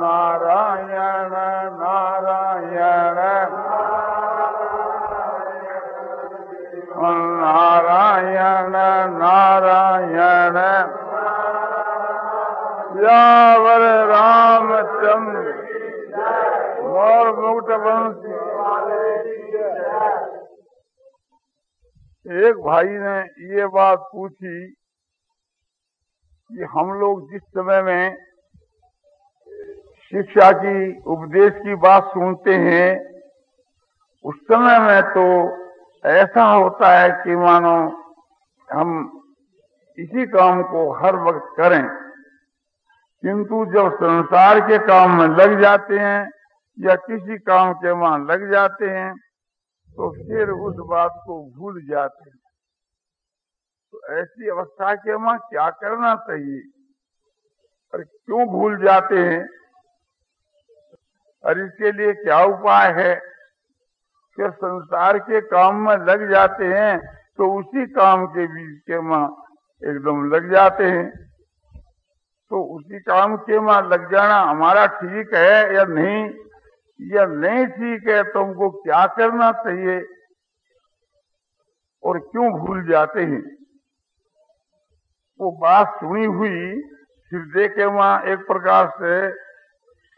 नारायण नारायण। नारायण नारायण। यावर रामचंद्र। और मुक्त वंश एक भाई ने ये बात पूछी कि हम लोग जिस समय में शिक्षा की, उपदेश की बात सुनते हैं, उस समय में तो ऐसा होता है कि मानो हम इसी काम को हर वक्त करें, किंतु जब संसार के काम में लग जाते हैं या किसी काम के वहाँ लग जाते हैं तो फिर उस बात को भूल जाते हैं। तो ऐसी अवस्था के वहाँ क्या करना चाहिए? और क्यों भूल जाते हैं? और इसके लिए क्या उपाय है? कि संसार के काम में लग जाते हैं तो उसी काम के बीच के माँ एकदम लग जाते हैं। तो उसी काम के माँ लग जाना हमारा ठीक है या नहीं? या नहीं ठीक है तो हमको क्या करना चाहिए? और क्यों भूल जाते हैं? वो बात सुनी हुई हृदय के वहाँ एक प्रकार से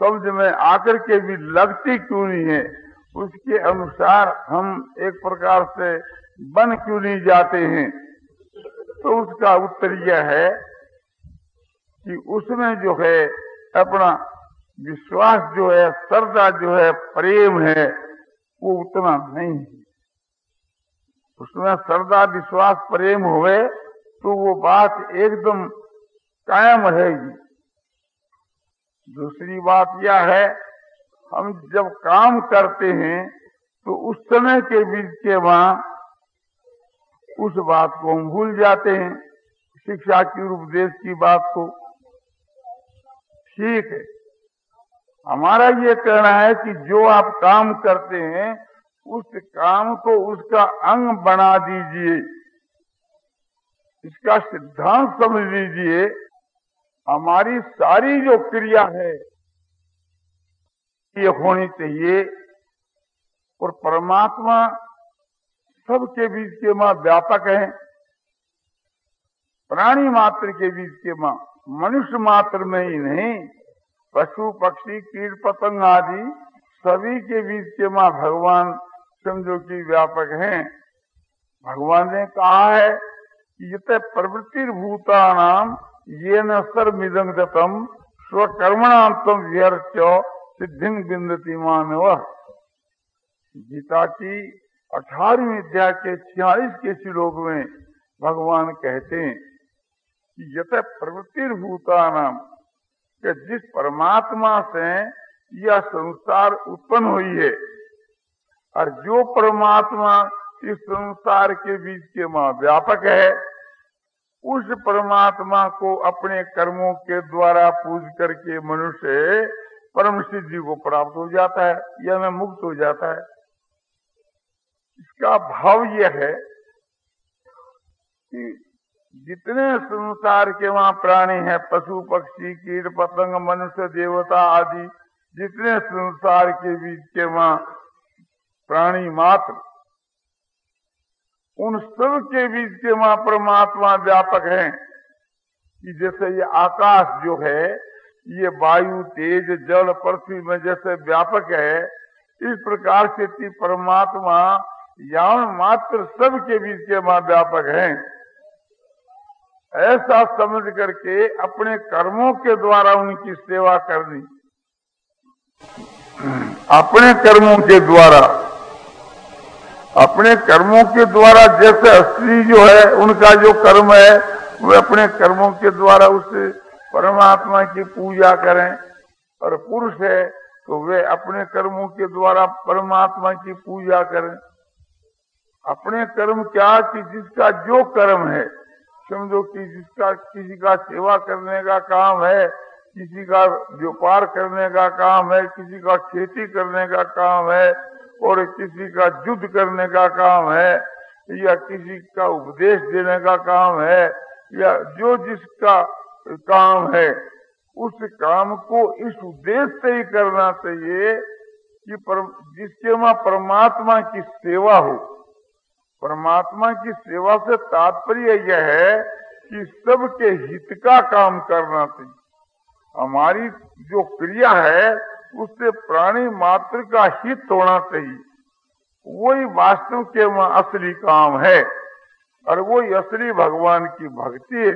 शब्द में आकर के भी लगती क्यों नहीं है? उसके अनुसार हम एक प्रकार से बन क्यों नहीं जाते हैं? तो उसका उत्तर यह है कि उसमें जो है अपना विश्वास जो है, श्रद्धा जो है, प्रेम है, वो उतना नहीं है। उसमें श्रद्धा, विश्वास, प्रेम हुए तो वो बात एकदम कायम रहेगी। दूसरी बात यह है, हम जब काम करते हैं तो उस समय के बीच के वहाँ उस बात को हम भूल जाते हैं। शिक्षा की उपदेश की बात को। ठीक है। हमारा ये कहना है कि जो आप काम करते हैं, उस काम को उसका अंग बना दीजिए। इसका सिद्धांत समझ लीजिए हमारी सारी जो क्रिया है, ये होनी चाहिए। और परमात्मा सबके बीच के माँ व्यापक है। प्राणी मात्र के बीच के माँ, मनुष्य मात्र में ही नहीं, पशु, पक्षी, कीट, पतंग आदि सभी के बीच के माँ भगवान समझो की व्यापक हैं। भगवान ने कहा है कि यत प्रवृत्ति भूता नाम ये न सर्मिदंग दतम स्वकर्मणाम व्यर्च सिद्धि बिंदती मानव। गीता की अठारहवीं अध्याय के छियालीस के श्लोक में भगवान कहते हैं कि यथ प्रवृत्ति भूता नाम कि जिस परमात्मा से यह संसार उत्पन्न हुई है, और जो परमात्मा इस संसार के बीच के माँ व्यापक है उस परमात्मा को अपने कर्मों के द्वारा पूज करके मनुष्य परम सिद्धि को प्राप्त हो जाता है, या में मुक्त हो जाता है। इसका भाव यह है कि जितने संसार के वहाँ प्राणी हैं, पशु, पक्षी, कीट, पतंग, मनुष्य, देवता आदि, जितने संसार के बीच के वहाँ प्राणी मात्र उन सब के बीच के वहाँ परमात्मा व्यापक हैं कि जैसे ये आकाश जो है, ये वायु, तेज, जल, पृथ्वी में जैसे व्यापक है, इस प्रकार से परमात्मा यान मात्र सब के बीच के वहाँ व्यापक हैं। ऐसा समझ करके अपने कर्मों के द्वारा उनकी सेवा करनी। अपने कर्मों के द्वारा अपने कर्मों के द्वारा जैसे स्त्री जो है, उनका जो कर्म है, वे अपने कर्मों के द्वारा उस परमात्मा की पूजा करें। और पुरुष है तो वे अपने कर्मों के द्वारा परमात्मा की पूजा करें। अपने कर्म क्या कि जिसका जो कर्म है, समझो कि जिसका किसी का सेवा करने का काम है, किसी का व्यापार करने का काम है, किसी का खेती करने का काम है और किसी का युद्ध करने का काम है या किसी का उपदेश देने का काम है या जो जिसका काम है उस काम को इस उद्देश्य से ही करना चाहिए कि पर, जिसके वहाँ परमात्मा की सेवा हो। परमात्मा की सेवा से तात्पर्य यह है कि सबके हित का काम करना चाहिए। हमारी जो क्रिया है उससे प्राणी मात्र का हित होना चाहिए। वही वास्तव के वहाँ असली काम है और वही असली भगवान की भक्ति है।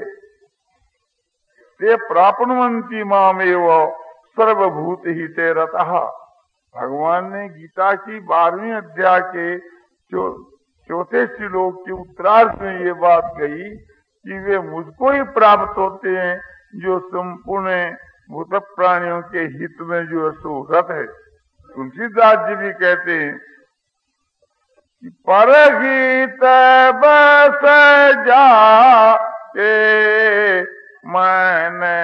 ते प्रापणवंती माम एवं सर्वभूत ही ते भगवान ने गीता की बारहवीं अध्याय के चौथे श्लोक के उत्तरार्थ में ये बात कही कि वे मुझको ही प्राप्त होते हैं जो संपूर्ण भूत प्राणियों के हित में जो है सो रथ है तुलसीदास जी भी कहते हैं कि पर गीत बस जा के मैंने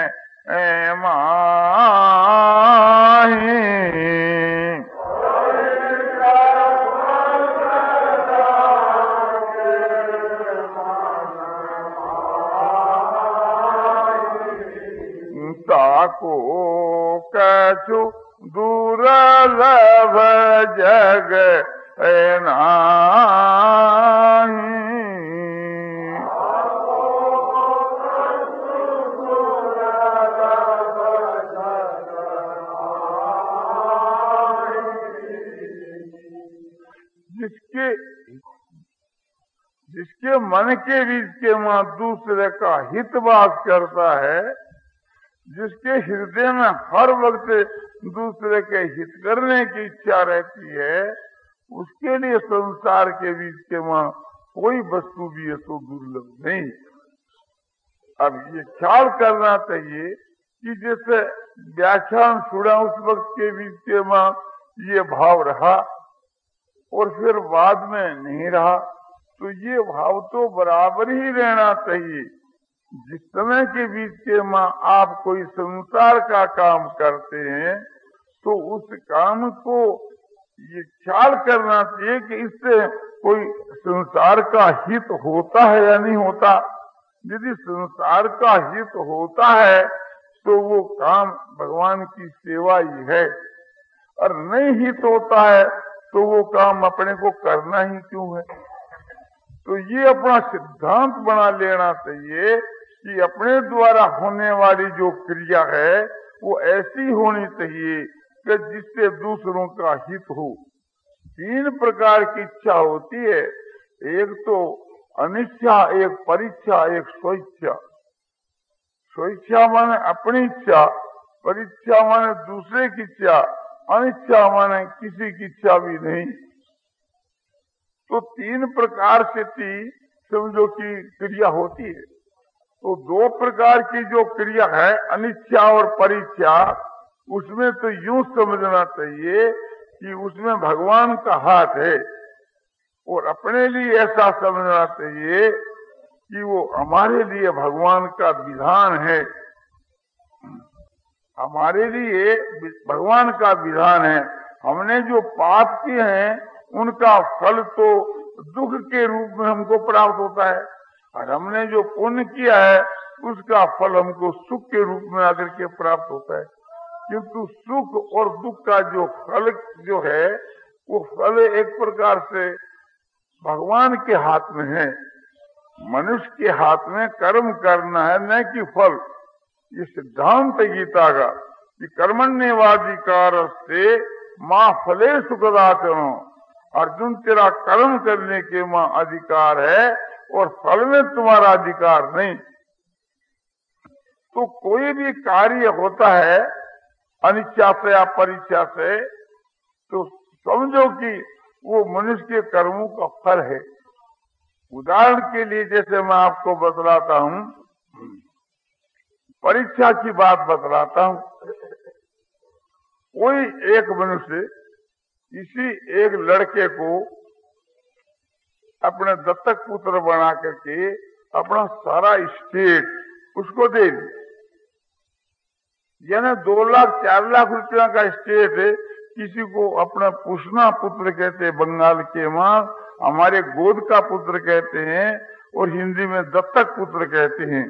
माही जग जिसके जिसके मन के बीच के वहाँ दूसरे का हित बात करता है जिसके हृदय में हर वक्त दूसरे के हित करने की इच्छा रहती है, उसके लिए संसार के बीच के वहाँ कोई वस्तु भी है तो दुर्लभ नहीं। अब ये ख्याल करना चाहिए कि जैसे व्याख्यान सुना उस वक्त के बीच के वहाँ ये भाव रहा और फिर बाद में नहीं रहा तो ये भाव तो बराबर ही रहना चाहिए। जिस समय के बीच के माँ आप कोई संसार का काम करते हैं तो उस काम को ये ख्याल करना चाहिए कि इससे कोई संसार का हित होता है या नहीं होता। यदि संसार का हित होता है तो वो काम भगवान की सेवा ही है। और नहीं हित होता है तो वो काम अपने को करना ही क्यों है? तो ये अपना सिद्धांत बना लेना चाहिए कि अपने द्वारा होने वाली जो क्रिया है, वो ऐसी होनी चाहिए कि जिससे दूसरों का हित हो। तीन प्रकार की इच्छा होती है। एक तो अनिच्छा, एक परीक्षा, एक स्वेच्छा। स्वेच्छा माने अपनी इच्छा, परीक्षा माने दूसरे की इच्छा, अनिच्छा माने किसी की इच्छा भी नहीं। तो तीन प्रकार से थी समझो की क्रिया होती है। तो दो प्रकार की जो क्रिया है अनिच्छा और परीक्षा उसमें तो यूँ समझना चाहिए कि उसमें भगवान का हाथ है। और अपने लिए ऐसा समझना चाहिए कि वो हमारे लिए भगवान का विधान है। हमारे लिए भगवान का विधान है। हमने जो पाप किए हैं, उनका फल तो दुख के रूप में हमको प्राप्त होता है। और हमने जो पुण्य किया है, उसका फल हमको सुख के रूप में आकर के प्राप्त होता है। किंतु सुख और दुख का जो फल जो है, वो फल एक प्रकार से भगवान के हाथ में है। मनुष्य के हाथ में कर्म करना है, न कि फल। ये सिद्धांत गीता का कि कर्मण्यवाधिकार से माँ फले सुखदाचरण अर्जुन, तेरा कर्म करने के माँ अधिकार है और फल में तुम्हारा अधिकार नहीं। तो कोई भी कार्य होता है, अनिच्छा से या परीक्षा से तो समझो कि वो मनुष्य के कर्मों का फल है। उदाहरण के लिए जैसे मैं आपको बतलाता हूँ, परीक्षा की बात बतलाता हूँ। कोई एक मनुष्य इसी एक लड़के को अपने दत्तक पुत्र बना करके अपना सारा स्टेट उसको दे दिया यानी दो लाख, चार लाख रुपया का स्टेट किसी को अपना पुष्णा पुत्र कहते बंगाल के माँ, हमारे गोद का पुत्र कहते हैं, और हिंदी में दत्तक पुत्र कहते हैं।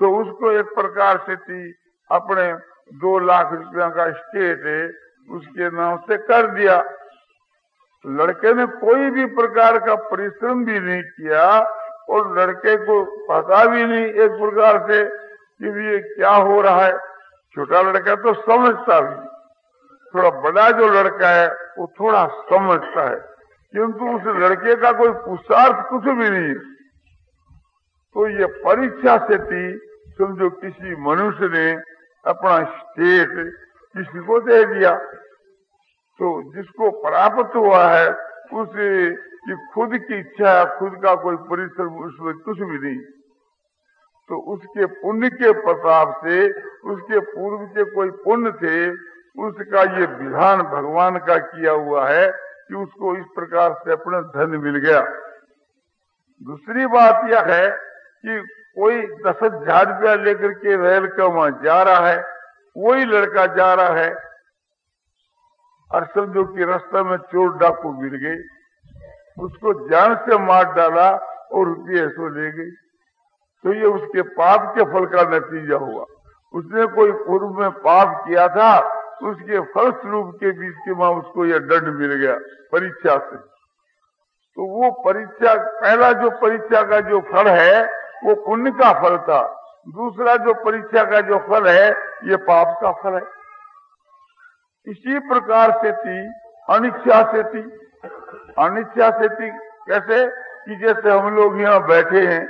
तो उसको एक प्रकार से थी, अपने दो लाख रुपया का स्टेट उसके नाम से कर दिया। लड़के ने कोई भी प्रकार का परिश्रम भी नहीं किया और लड़के को पता भी नहीं एक प्रकार से कि ये क्या हो रहा है। छोटा लड़का तो समझता भी थोड़ा बड़ा जो लड़का है, वो थोड़ा समझता है। किंतु उस लड़के का कोई पुरुषार्थ कुछ भी नहीं तो ये परीक्षा से थी, समझो किसी मनुष्य ने अपना स्टेट किसी को दे दिया। तो जिसको प्राप्त हुआ है, उसे कि खुद की इच्छा है खुद का कोई परिश्रम उसमें कुछ भी नहीं। तो उसके पुण्य के प्रताप से, उसके पूर्व के कोई पुण्य थे, उसका ये विधान भगवान का किया हुआ है कि उसको इस प्रकार से अपना धन मिल गया। दूसरी बात यह है कि कोई दस हज़ार रुपया लेकर के रेल वहाँ जा रहा है वही लड़का जा रहा है और समझो कि रास्ते में चोर डाकू गिर गए। उसको जान से मार डाला और रुपये सो ले गई। तो ये उसके पाप के फल का नतीजा हुआ। उसने कोई पूर्व में पाप किया था, उसके फल स्वरूप के बीच के वहाँ उसको यह दंड मिल गया परीक्षा से। तो वो परीक्षा, पहला जो परीक्षा का जो फल है, वो पुण्य का फल था। दूसरा जो परीक्षा का जो फल है, ये पाप का फल है। इसी प्रकार से थी अनिच्छा से थी। अनिच्छा से थी, कैसे? कि जैसे हम लोग यहाँ बैठे हैं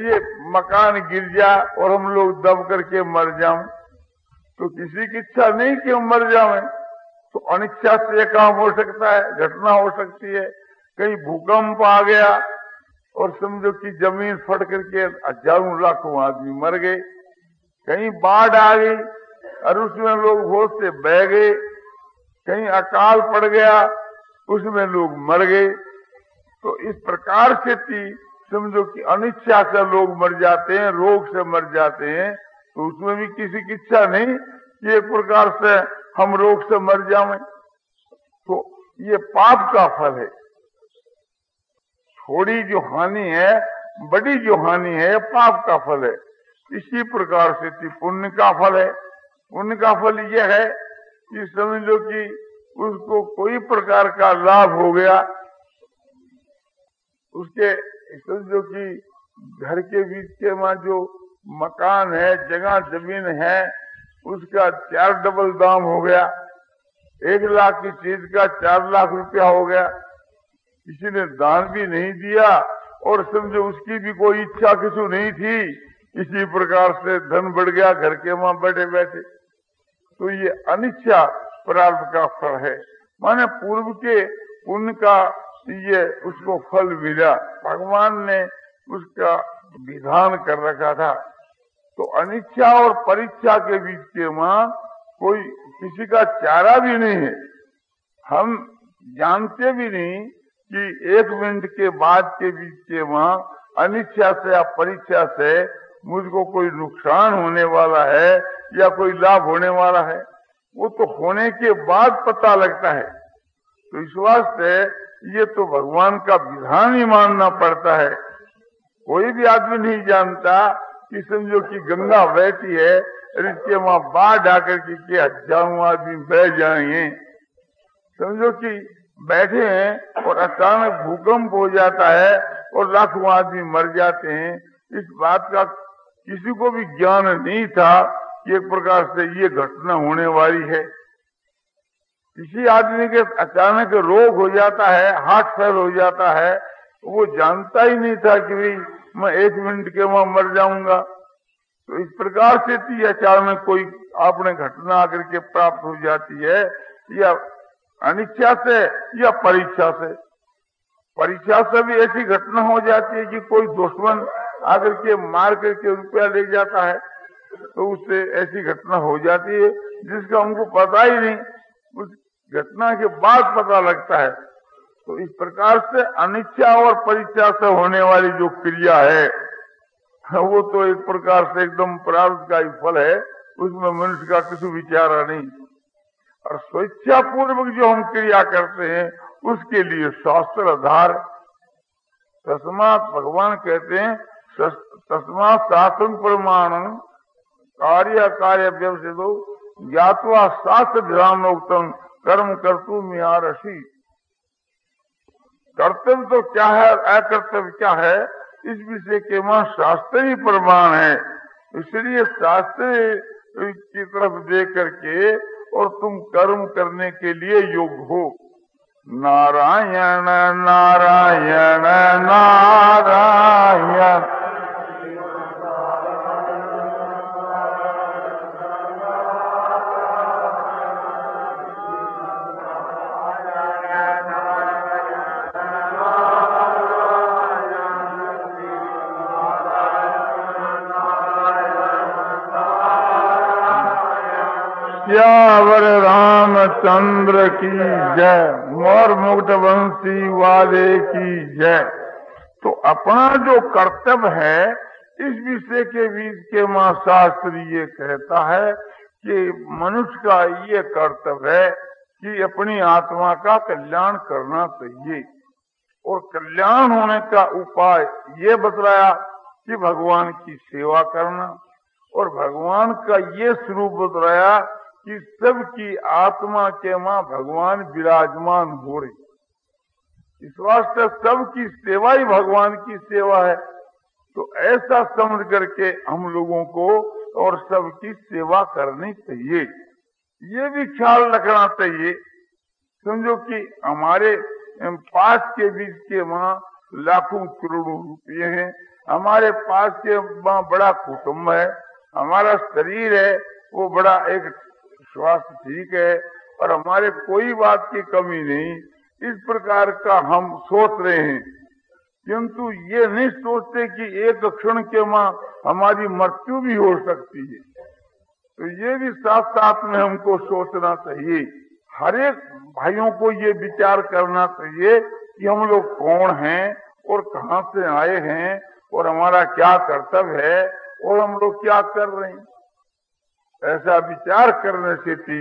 ये मकान गिर जा और हम लोग दब करके मर जाऊँ तो किसी की इच्छा नहीं कि हम मर जाए तो अनिच्छा से काम हो सकता है, घटना हो सकती है। कहीं भूकंप आ गया और समझो कि ज़मीन फट करके हज़ारों लाखों आदमी मर गए। कहीं बाढ़ आ गई और उसमें लोग होश से बह गए। कहीं अकाल पड़ गया, उसमें लोग मर गए। तो इस प्रकार से थी, समझो कि अनिच्छा से लोग मर जाते हैं, रोग से मर जाते हैं तो उसमें भी किसी की इच्छा नहीं कि एक प्रकार से हम रोग से मर जाए तो ये पाप का फल है। थोड़ी जो हानि है, बड़ी जो हानि है पाप का फल है। इसी प्रकार से पुण्य का फल है। पुण्य का फल यह है कि समझ लो कि उसको कोई प्रकार का लाभ हो गया। उसके समझो कि घर के बीच के वहाँ जो मकान है, जगह ज़मीन है, उसका चार डबल दाम हो गया। एक लाख की चीज़ का चार लाख रुपया हो गया। किसी ने दान भी नहीं दिया और समझो उसकी भी कोई इच्छा किसी नहीं थी। इसी प्रकार से धन बढ़ गया, घर के वहाँ बैठे बैठे तो ये अनिच्छा प्रार्थ का फल है। माने पूर्व के पुण्य का ये उसको फल मिला। भगवान ने उसका विधान कर रखा था। तो अनिच्छा और परीक्षा के बीच के वहाँ कोई किसी का चारा भी नहीं है। हम जानते भी नहीं कि एक मिनट के बाद के बीच के वहाँ अनिच्छा से या परीक्षा से मुझको कोई नुकसान होने वाला है या कोई लाभ होने वाला है, वो तो होने के बाद पता लगता है। तो इस वास्ते ये तो भगवान का विधान ही मानना पड़ता है। कोई भी आदमी नहीं जानता कि समझो कि गंगा बहती है इसके वहाँ बाढ़ आकर के हज़ारों आदमी बह जाएँगे। समझो कि बैठे हैं और अचानक भूकंप हो जाता है और लाखों आदमी मर जाते हैं। इस बात का किसी को भी ज्ञान नहीं था एक प्रकार से ये घटना होने वाली है। किसी आदमी के अचानक रोग हो जाता है, हार्ट फेल हो जाता है, वो जानता ही नहीं था कि भाई मैं एक मिनट के वहाँ मर जाऊँगा। तो इस प्रकार से थी अचानक कोई आपने घटना आकर के प्राप्त हो जाती है, या अनिच्छा से, या परीक्षा से। परीक्षा से भी ऐसी घटना हो जाती है कि कोई दुश्मन आकर के मार करके रुपया ले जाता है। तो उससे ऐसी घटना हो जाती है जिसका हमको पता ही नहीं। उस घटना के बाद पता लगता है। तो इस प्रकार से अनिच्छा और परीक्षा से होने वाली जो क्रिया है, वो तो एक प्रकार से एकदम प्रार्थ का ही फल है। उसमें मनुष्य का किसी विचारा नहीं। और स्वेच्छा पूर्वक जो हम क्रिया करते हैं, उसके लिए शास्त्र आधार तस्मात भगवान कहते हैं, तस्मात शास्त्र प्रमाण कार्य कार्य व्यवसितो ज्ञातवा शास्त्र ध्यानोक्तम कर्म करतु मियारसी कर्तव्य तो क्या है और अकर्तव्य क्या है? इस विषय के वहाँ शास्त्र ही प्रमाण है। इसलिए शास्त्र की तरफ़ देख करके और तुम कर्म करने के लिए योग्य हो। नारायण नारायण नारायण। सियावर रामचंद्र की जय। मोर मुक्त वंशी वाले की जय। तो अपना जो कर्तव्य है, इस विषय के बीच के माँ शास्त्र ये कहता है कि मनुष्य का ये कर्तव्य है कि अपनी आत्मा का कल्याण करना चाहिए। और कल्याण होने का उपाय ये बतलाया कि भगवान की सेवा करना। और भगवान का ये स्वरूप बतलाया कि सबकी आत्मा के माँ भगवान विराजमान हो रही इस वास्ते सबकी सेवा ही भगवान की सेवा है। तो ऐसा समझ करके हम लोगों को और सबकी सेवा करनी चाहिए। ये भी ख्याल रखना चाहिए। समझो कि हमारे पास के बीच के वहाँ लाखों करोड़ों रुपये हैं। हमारे पास के वहाँ बड़ा कुटुम्ब है। हमारा शरीर है, वो बड़ा एक स्वास्थ्य ठीक है, और हमारे कोई बात की कमी नहीं। इस प्रकार का हम सोच रहे हैं। किंतु ये नहीं सोचते कि एक क्षण के माँ हमारी मृत्यु भी हो सकती है। तो ये भी साथ साथ में हमको सोचना चाहिए। हर एक भाइयों को ये विचार करना चाहिए कि हम लोग कौन हैं और कहाँ से आए हैं और हमारा क्या कर्तव्य है और हम लोग क्या कर रहे हैं। ऐसा विचार करने से थी।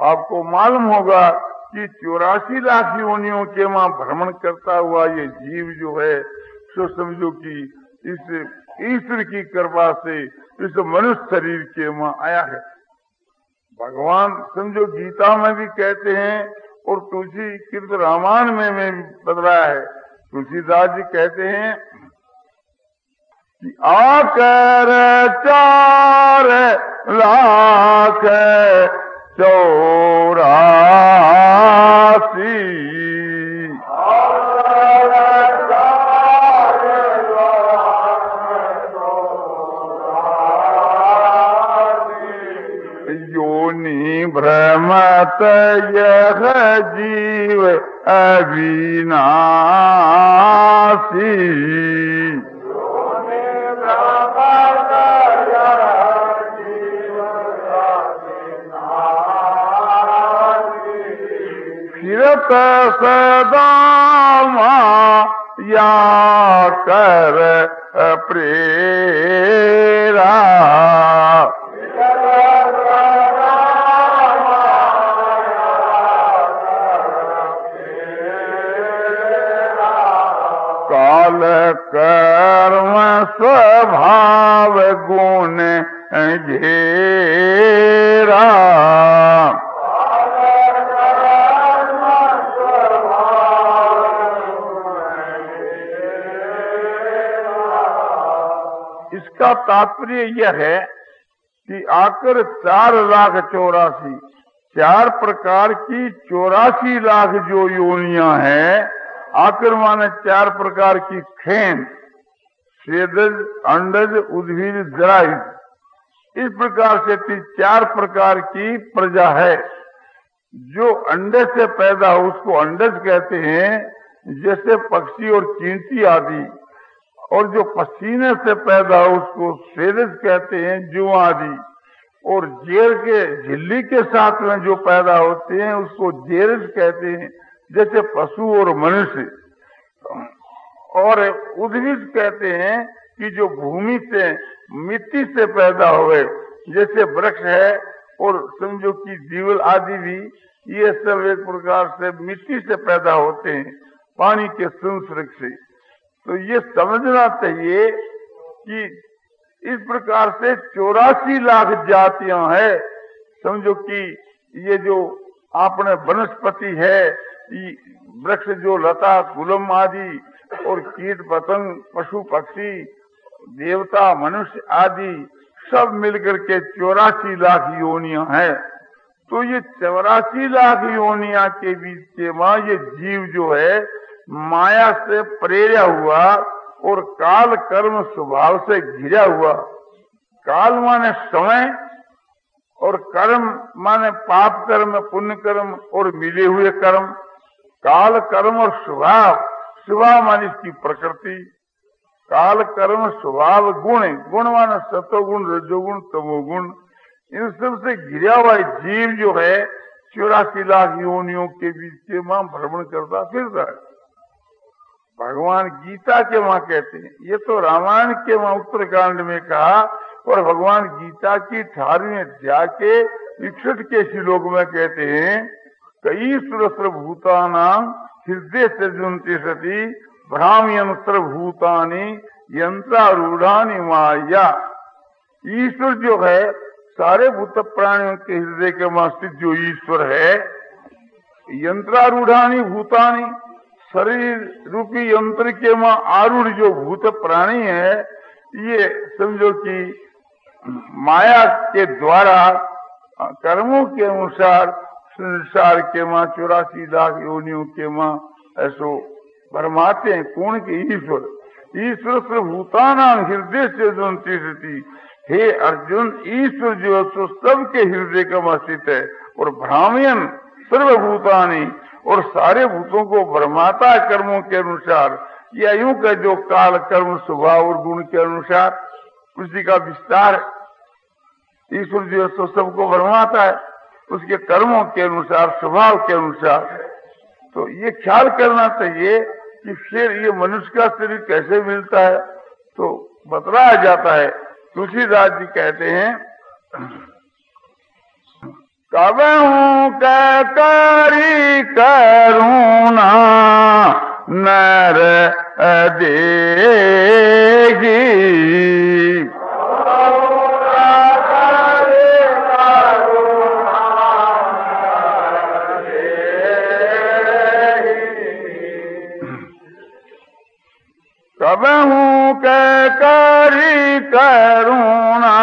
आपको मालूम होगा कि चौरासी लाख योनियों के वहाँ भ्रमण करता हुआ ये जीव जो है, सो समझो कि इस ईश्वर की कृपा से इस मनुष्य शरीर के वहाँ आया है। भगवान समझो गीता में भी कहते हैं और तुलसी कृत रामायण में में बदलाया है। तुलसीदास जी कहते हैं आकर चार लाख चौरासी। योनि भ्रमत यह जीव अविनाशी। सदा या कर प्रेरा। काल कर्म स्वभाव गुण घेरा। इसका तात्पर्य यह है कि आकर चार लाख चौरासी, चार प्रकार की चौरासी लाख जो योनिया है, आकर माने चार प्रकार की खेन सेदज अंडज, उद्भिद जराइज इस प्रकार से चार प्रकार की प्रजा है। जो अंडे से पैदा हो, उसको अंडज कहते हैं, जैसे पक्षी और चींटी आदि। और जो पसीने से पैदा उसको सेरज कहते हैं जो। आदि और जेर के, झिल्ली के साथ में जो पैदा होते हैं, उसको जेरज कहते हैं, जैसे पशु और मनुष्य। और उद्भिद कहते हैं कि जो भूमि से, मिट्टी से पैदा हुए जैसे वृक्ष है, और समझो कि जीवल आदि भी, ये सब एक प्रकार से मिट्टी से पैदा होते हैं, पानी के संसर्ग से। तो ये समझना चाहिए कि इस प्रकार से चौरासी लाख जातियाँ है। समझो कि ये जो आपने वनस्पति है वृक्ष जो लता, गुलम आदि और कीट पतंग, पशु पक्षी, देवता, मनुष्य आदि सब मिलकर के चौरासी लाख योनिया है। तो ये चौरासी लाख योनिया के बीच के ये जीव जो है माया से प्रेरिया हुआ और काल कर्म स्वभाव से घिरा हुआ। काल माने समय और कर्म माने पाप कर्म, पुण्य कर्म और मिले हुए कर्म। काल कर्म और स्वभाव स्वभाव माने इसकी प्रकृति। काल कर्म, स्वभाव, गुण गुण माने सतोगुण रजोगुण, तमोगुण। इन सबसे घिरा हुआ जीव जो है, चौरासी लाख योनियों के बीच के माँ भ्रमण करता फिरता है। भगवान गीता के वहाँ कहते हैं। ये तो रामायण के वहाँ उत्तरकांड में कहा, और भगवान गीता की अठारहवीं अध्याय के इकसठ के श्लोक में कहते हैं, कई सुरस्र भूतानाम हृदय से जुनती सती भ्राम यंत्र भूतानी यंत्रारूढ़ानी माया। ईश्वर जो है, सारे भूत प्राणियों के हृदय के मस्तिष्क जो ईश्वर है यंत्रारूढ़ानी भूतानी शरीर रूपी यंत्र के माँ आरूढ़ जो भूत प्राणी है, ये समझो कि माया के द्वारा, कर्मों के अनुसार, संसार के माँ चौरासी लाख योनियों के माँ ऐसो भरमाते हैं, कौन के ईश्वर? ईश्वर से भूताना हृदय से जो हे अर्जुन, ईश्वर जो सबके हृदय का स्थित है, और भ्रामियन सर्वभूतानी। और सारे भूतों को ब्रह्माता कर्मों के अनुसार, या यूँ का जो काल कर्म स्वभाव और गुण के अनुसार। उसी का विस्तार ईश्वर जो है तो सबको ब्रह्माता है। उसके कर्मों के अनुसार, स्वभाव के अनुसार तो ये ख्याल करना चाहिए कि फिर ये मनुष्य का शरीर कैसे मिलता है। तो बतलाया जाता है। तुलसीदास जी कहते हैं कब हूँ करी करूणा नर देगी। कब हूँ करी करूणा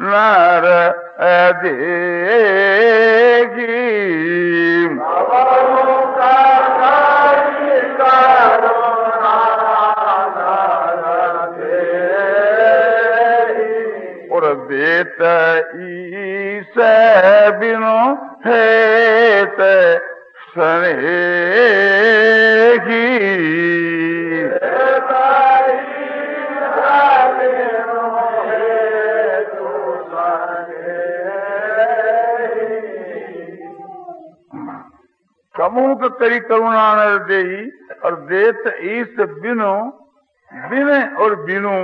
नर देगी। करुणा दे और देत ईस बिनो, बिन और बिनु।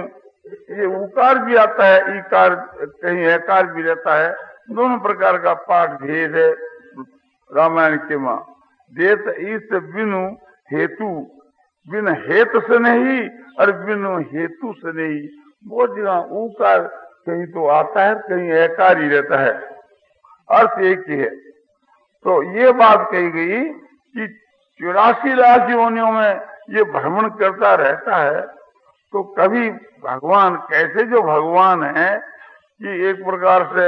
ये उकार भी आता है ईकार कहीं एकार भी रहता है। दोनों प्रकार का पाठ भेद है रामायण के माँ। देत ईस बिनु हेतु, बिन हेतु से नहीं और बिनु हेतु से नहीं। बहुत जगह उकार कहीं तो आता है, कहीं एकार ही रहता है। अर्थ एक ही है। तो ये बात कही गई कि चौरासी लाख योनियों में ये भ्रमण करता रहता है तो कभी भगवान, कैसे जो भगवान है, कि एक प्रकार से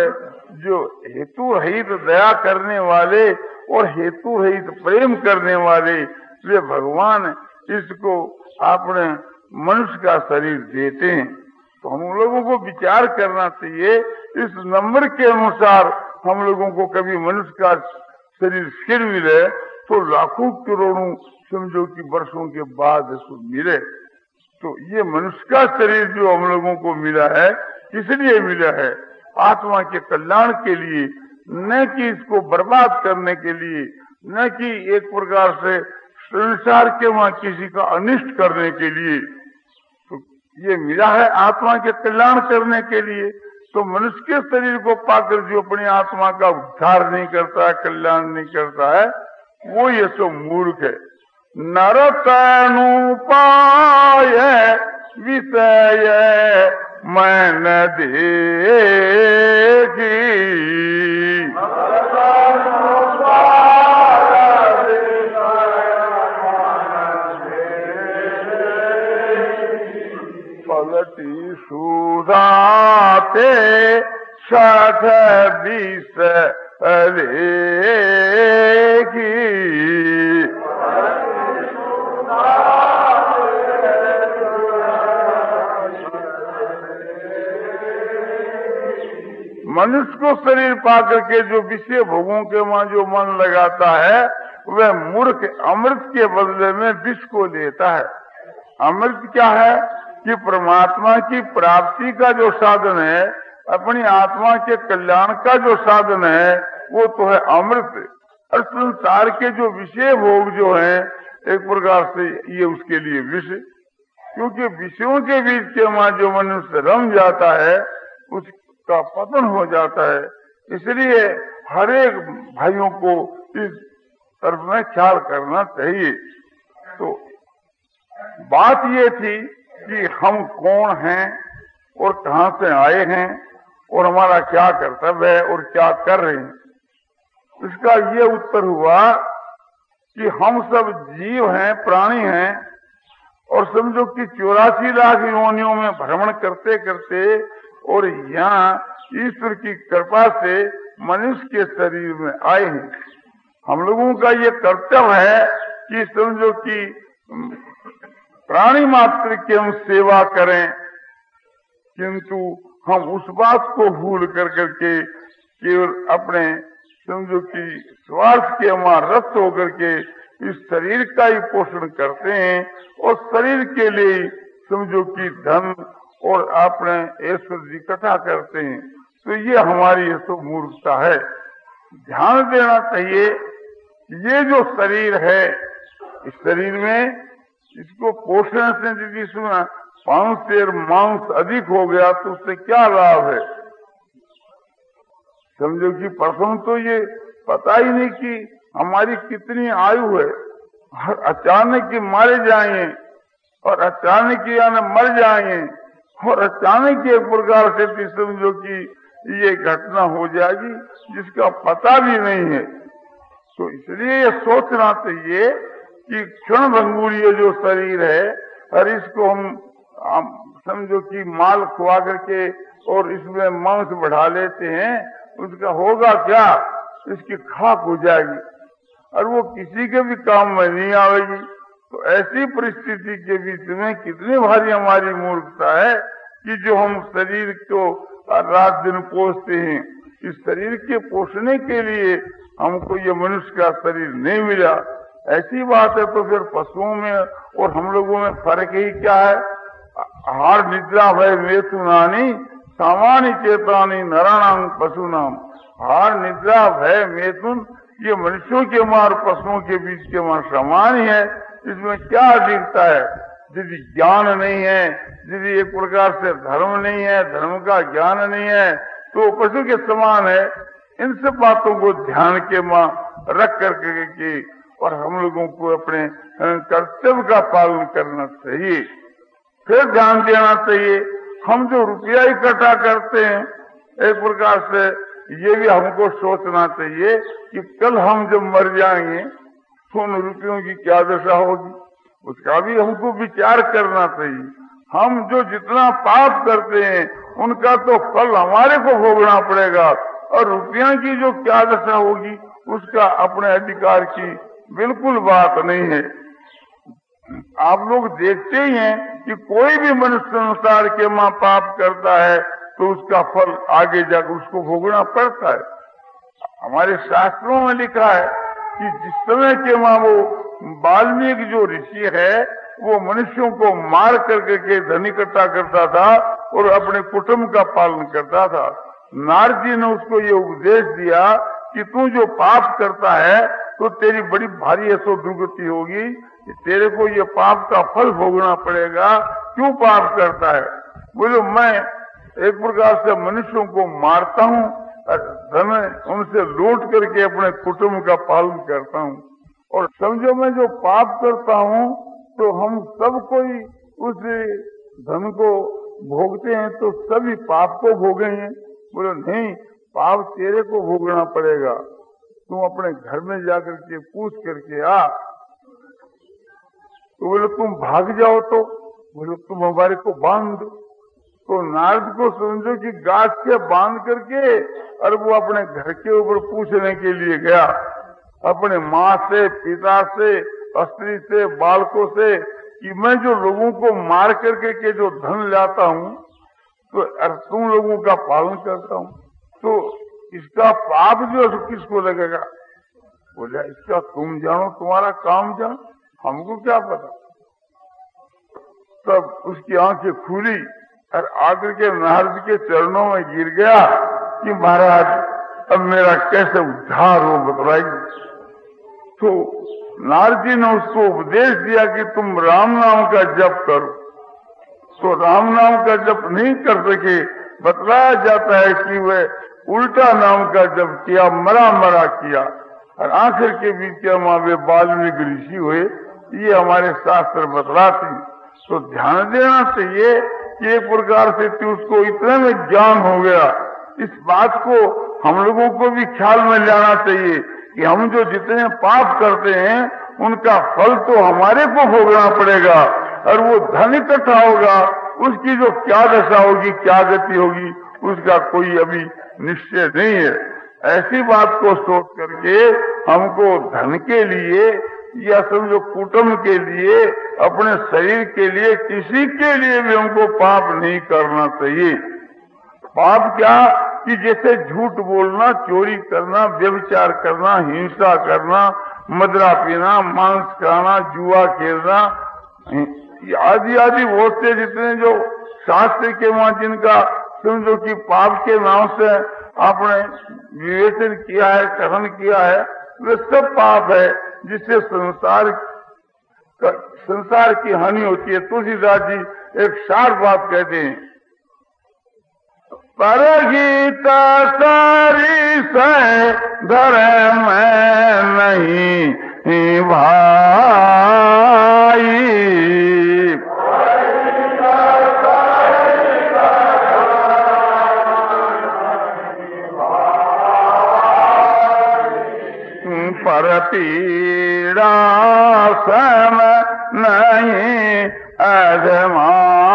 जो हेतु रहित दया करने वाले और हेतु रहित प्रेम करने वाले, वे भगवान इसको अपने मनुष्य का शरीर देते हैं। तो हम लोगों को विचार करना चाहिए, इस नंबर के अनुसार हम लोगों को कभी मनुष्य का शरीर फिर मिले तो लाखों करोड़ों समझो कि वर्षों के बाद इसको मिले। तो ये मनुष्य का शरीर जो हम लोगों को मिला है, इसलिए मिला है आत्मा के कल्याण के लिए, न कि इसको बर्बाद करने के लिए, न कि एक प्रकार से संसार के वहाँ किसी का अनिष्ट करने के लिए। तो ये मिला है आत्मा के कल्याण करने के लिए। तो मनुष्य के शरीर को पाकर जो अपनी आत्मा का उद्धार नहीं करता है कल्याण नहीं करता है वो ये सो मूर्ख है। नरतनु पाय विषय मैंने देखी पलटी सुधाते साठ बीस रेगी मनुष्य को शरीर पा करके जो विषय भोगों के वहाँ जो मन लगाता है, वह मूर्ख अमृत के बदले में विष को लेता है। अमृत क्या है? कि परमात्मा की प्राप्ति का जो साधन है, अपनी आत्मा के कल्याण का जो साधन है, वो तो है अमृत। और संसार के जो विषय भोग जो है, एक प्रकार से ये उसके लिए विष। क्योंकि विषयों के बीच के वहाँ जो मनुष्य रम जाता है, उस का पतन हो जाता है। इसलिए हर एक भाइयों को इस तरफ़ में ख्याल करना चाहिए। तो बात ये थी कि हम कौन हैं और कहाँ से आए हैं और हमारा क्या कर्तव्य है और क्या कर रहे हैं। इसका ये उत्तर हुआ कि हम सब जीव हैं, प्राणी हैं और समझो कि चौरासी लाख योनियों में भ्रमण करते करते और यहाँ ईश्वर की कृपा से मनुष्य के शरीर में आए हैं। हम लोगों का ये कर्तव्य है कि समझो कि प्राणी मात्र की हम सेवा करें, किंतु हम उस बात को भूल कर करके केवल अपने, समझो कि स्वार्थ के हमारा रक्त होकर के इस शरीर का ही पोषण करते हैं और शरीर के लिए समझो कि धन और अपने ईश्वर जी कथा करते हैं तो ये हमारी ये तो मूर्खता है। ध्यान देना चाहिए ये जो शरीर है, इस शरीर में इसको पोषण से यदि सुना पाँच शेर मांस अधिक हो गया तो उससे क्या लाभ है? समझो कि प्रथम तो ये पता ही नहीं कि हमारी कितनी आयु है। अचानक ही मारे जाएँगे और अचानक ही मर जाएँगे और अचानक एक प्रकार से भी समझो कि ये घटना हो जाएगी, जिसका पता भी नहीं है। तो इसलिए ये सोचना चाहिए कि क्षण भंगुर जो शरीर है, और इसको हम समझो कि माल खुआ करके और इसमें मांस बढ़ा लेते हैं, उसका होगा क्या? इसकी खाक हो जाएगी। और वो किसी के भी काम में नहीं आएगी। तो ऐसी परिस्थिति के बीच में कितनी भारी हमारी मूर्खता है कि जो हम शरीर को रात दिन पोषते हैं, इस शरीर के पोषने के लिए हमको ये मनुष्य का शरीर नहीं मिला। ऐसी बात है तो फिर पशुओं में और हम लोगों में फ़र्क ही क्या है? हार, निद्रा, भय मेतुनानी सामान्य चेतानी नराणाम पशु नाम हार, निद्रा, भय मेतुन ये मनुष्यों के मार, पशुओं के बीच के मार समान ही है। इसमें क्या दिखता है? यदि ज्ञान नहीं है, यदि एक प्रकार से धर्म नहीं है, धर्म का ज्ञान नहीं है तो पशु के समान है। इन सब बातों को ध्यान के माँ रख करके के, और हम लोगों को अपने कर्तव्य का पालन करना चाहिए। फिर ध्यान देना चाहिए, हम जो रुपया इकट्ठा करते हैं, एक प्रकार से ये भी हमको सोचना चाहिए कि कल हम जब मर जाएँगे उन रुपयों की क्या दशा होगी? उसका भी हमको विचार करना चाहिए। हम जो जितना पाप करते हैं, उनका तो फल हमारे को भोगना पड़ेगा। और रुपया की जो क्या दशा होगी, उसका अपने अधिकार की बिल्कुल बात नहीं है। आप लोग देखते ही हैं कि कोई भी मनुष्य अनुसार के माँ पाप करता है तो उसका फल आगे जाकर उसको भोगना पड़ता है। हमारे शास्त्रों में लिखा है कि जिस समय के माँ वो वाल्मीकि जो ऋषि है, वो मनुष्यों को मार करके के धन इकट्ठा करता था और अपने कुटुंब का पालन करता था। नारजी ने उसको ये उपदेश दिया कि तू जो पाप करता है तो तेरी बड़ी भारी ऐसो दुर्गति होगी तेरे को ये पाप का फल भोगना पड़ेगा। क्यों पाप करता है? बोलो, मैं एक प्रकार से मनुष्यों को मारता हूँ धन है उनसे लूट करके अपने कुटुंब का पालन करता हूँ। और समझो मैं जो पाप करता हूँ तो हम सब कोई उस धन को भोगते हैं तो सभी पाप को भोगेंगे बोले, नहीं, पाप तेरे को भोगना पड़ेगा। तुम अपने घर में जाकर के पूछ करके आ। तो बोले, तुम भाग जाओ तो। बोले, तुम हमारे को बाँध दो। तो नारद को समझो कि गाछ से बाँध करके और वो अपने घर के ऊपर पूछने के लिए गया। अपने माँ से, पिता से, स्त्री से, बालकों से कि मैं जो लोगों को मार करके के जो धन लाता हूँ तो तुम लोगों का पालन करता हूँ। तो इसका पाप जो है किसको लगेगा? बोला, इसका तुम जानो, तुम्हारा काम जानो, हमको क्या पता? तब उसकी आँखें खुली। और आकर के नारद के चरणों में गिर गया कि महाराज, अब मेरा कैसे उद्धार हो बतलाइए। तो नारद जी ने उसको उपदेश दिया कि तुम राम नाम का जप करो। तो राम नाम का जप नहीं कर सके, बतलाया जाता है कि वह उल्टा नाम का जप किया मरा मरा किया। और आखिर के बीच माँ वे बाल्मीक ऋषि हुए। ये हमारे शास्त्र बतलाती तो ध्यान देना चाहिए एक प्रकार से उसको इतने में ज्ञान हो गया। इस बात को हम लोगों को भी ख्याल में लाना चाहिए कि हम जो जितने पाप करते हैं, उनका फल तो हमारे को भोगना पड़ेगा, और वो धन इकट्ठा होगा। उसकी जो क्या दशा होगी, क्या गति होगी, उसका कोई अभी निश्चय नहीं है। ऐसी बात को सोच करके हमको धन के लिए या समझो कुटुंब के लिए, अपने शरीर के लिए, किसी के लिए भी हमको पाप नहीं करना चाहिए। पाप क्या? कि जैसे झूठ बोलना, चोरी करना व्यविचार करना, हिंसा करना, मदरा पीना, मांस खाना, जुआ खेलना आदि आदि बहुत से जितने जो शास्त्र के वहाँ जिनका समझो कि पाप के नाम से आपने विवेचन किया है, कथन किया है, वे सब पाप है। जिससे संसार संसार की हानि होती है। तुलसीदास जी एक सार बात कहते हैं। पर गीता सारी से धर्म नहीं भाई। पर पीड़ा सम नहीं अजमाई।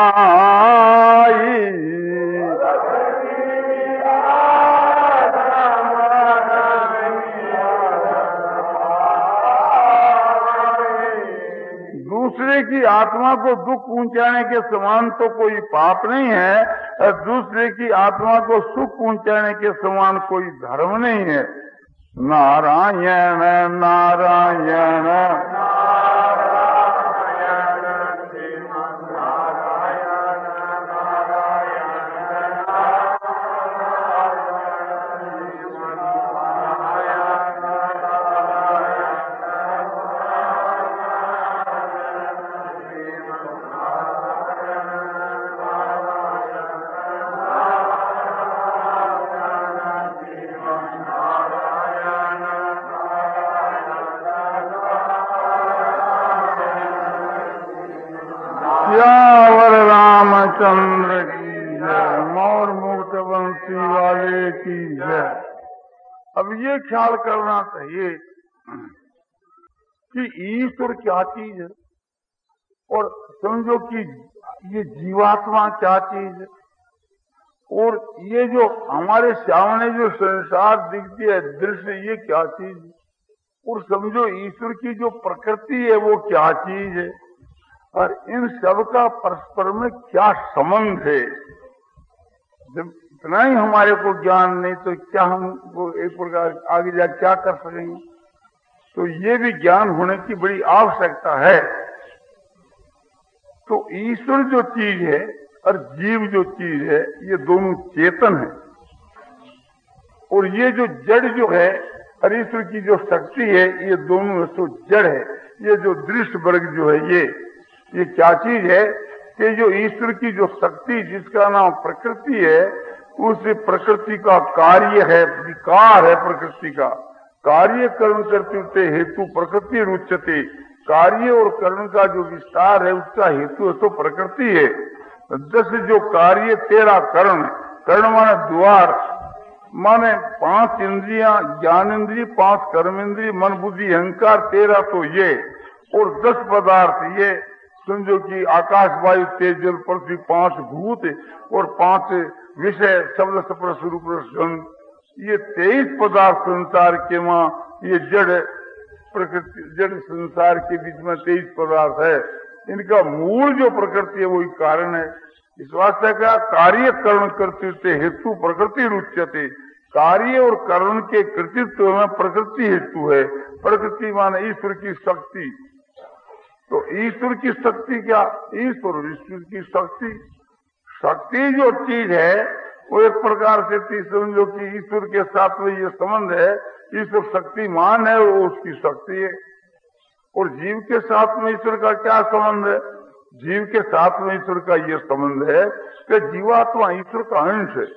की आत्मा को दुख पहुँचाने के समान तो कोई पाप नहीं है, और दूसरे की आत्मा को सुख पहुँचाने के समान कोई धर्म नहीं है। नारायण नारायण। रामचंद्र की जय मोर मुक्त बंसी वाले की जय अब ये ख्याल करना चाहिए कि ईश्वर क्या चीज़ है? और समझो कि ये जीवात्मा क्या चीज़ है? और ये जो हमारे सामने जो संसार दिखती है, दृश्य ये क्या चीज़ है? और समझो ईश्वर की जो प्रकृति है, वो क्या चीज़ है? और इन सब का परस्पर में क्या संबंध है? जब इतना ही हमारे को ज्ञान, नहीं तो क्या हम वो एक प्रकार आगे जा क्या कर सकेंगे? तो ये भी ज्ञान होने की बड़ी आवश्यकता है। तो ईश्वर जो चीज़ है और जीव जो चीज़ है, ये दोनों चेतन है। और ये जो जड़ जो है, और ईश्वर की जो शक्ति है, ये दोनों तो जड़ है। ये जो दृश्य वर्ग जो है, ये ये क्या चीज़ है कि जो ईश्वर की जो शक्ति, जिसका नाम प्रकृति है, उस प्रकृति का कार्य है, विकार है प्रकृति का। कार्य कर्म करते हेतु प्रकृति रुचते कार्य और कर्म का जो विस्तार है, उसका हेतु है तो प्रकृति है। दस जो कार्य तेरा कर्ण कर्ण माने द्वार, माने पाँच इंद्रिया, ज्ञान इंद्रिय, पाँच कर्म इंद्रिय, मन बुद्धि अहंकार, तेरा तो ये, और दस पदार्थ ये समझो कि आकाश वायु तेज जल पृथ्वी पाँच भूत और पाँच विषय शब्द सप्र स्वरूप ये तेईस पदार्थ संसार के वहाँ ये जड़ प्रकृति, जड़ संसार के बीच में तेईस पदार्थ है। इनका मूल जो प्रकृति है, वही कारण है। इस वास्ते का कार्य करण कर्तृत्व हेतु प्रकृति रुचते कार्य और करण के कृतित्व में प्रकृति हेतु है। प्रकृति माने ईश्वर की शक्ति। तो ईश्वर की शक्ति क्या? ईश्वर ईश्वर की शक्ति। शक्ति जो चीज़ है वो एक प्रकार से समझो कि ईश्वर के साथ में ये संबंध है ईश्वर शक्तिमान है वो उसकी शक्ति है। और जीव के साथ में ईश्वर का क्या संबंध है? जीव के साथ में ईश्वर का ये संबंध है कि जीवात्मा ईश्वर का अंश है।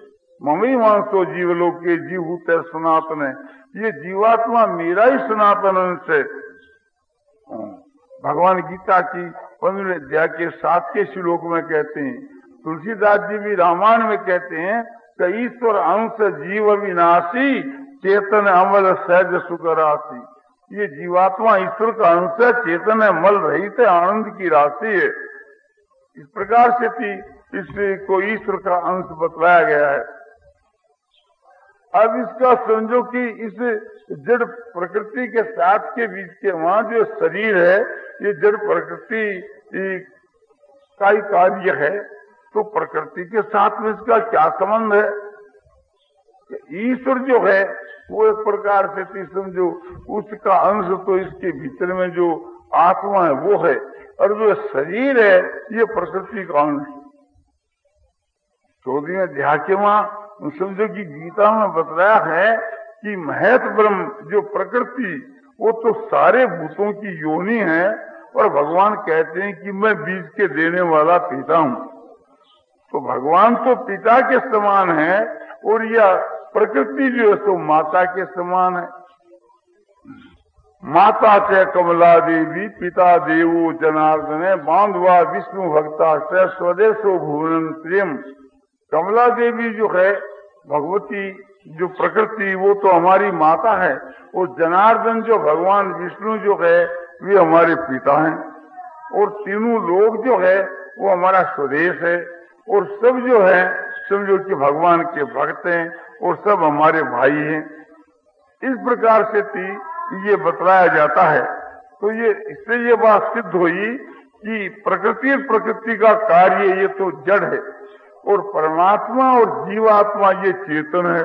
ममी मानसो जीव लोग के जीव होते सनातन। है ये जीवात्मा मेरा ही सनातन अंश है हाँ, भगवान गीता की पंद्रह अध्याय के सात के श्लोक में कहते हैं, तुलसीदास जी भी रामायण में कहते हैं, कि ईश्वर अंश जीव विनाशी, चेतन अमल सहज सुख राशि ये जीवात्मा ईश्वर का अंश है, चेतन है मल रहित है आनंद की राशि है। इस प्रकार से थी इसलिए को ईश्वर का अंश बतलाया गया है। अब इसका समझो कि इस जड़ प्रकृति के साथ के बीच के, वहाँ जो शरीर है, ये जड़ प्रकृति का ही कार्य है तो प्रकृति के साथ में इसका क्या संबंध है? ईश्वर जो है, वो एक प्रकार से समझो उसका अंश तो इसके भीतर में जो आत्मा है, वो है। और जो शरीर है, ये प्रकृति का अंश चौधरी अध्याय के वहाँ समझो कि गीता में बतलाया है कि महत ब्रह्म जो प्रकृति, वो तो सारे भूतों की योनि है और भगवान कहते हैं कि मैं बीज के देने वाला पिता हूँ। तो भगवान तो पिता के समान है और यह प्रकृति जो है तो माता के समान है। माता से कमला देवी, पिता देवो जनार्दन बांधवा, विष्णु भक्ता स्वदेशो भुवन प्रेम। कमला देवी जो है, भगवती जो प्रकृति, वो तो हमारी माता है। और जनार्दन जो भगवान विष्णु जो है, वे हमारे पिता हैं। और तीनों लोग जो है, वो हमारा स्वदेश है। और सब जो है, समझो कि भगवान के भक्त हैं और सब हमारे भाई हैं। इस प्रकार से थी ये बतलाया जाता है। तो ये, इससे ये बात सिद्ध हुई कि प्रकृति प्रकृति का कार्य ये तो जड़ है। और परमात्मा और जीवात्मा ये चेतन है।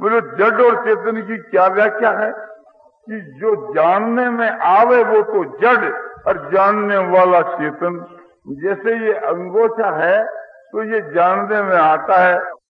बोले, जड़ और चेतन की क्या व्याख्या है? कि जो जानने में आवे वो तो जड़ और जानने वाला चेतन। जैसे ये अंगोछा है तो ये जानने में आता है।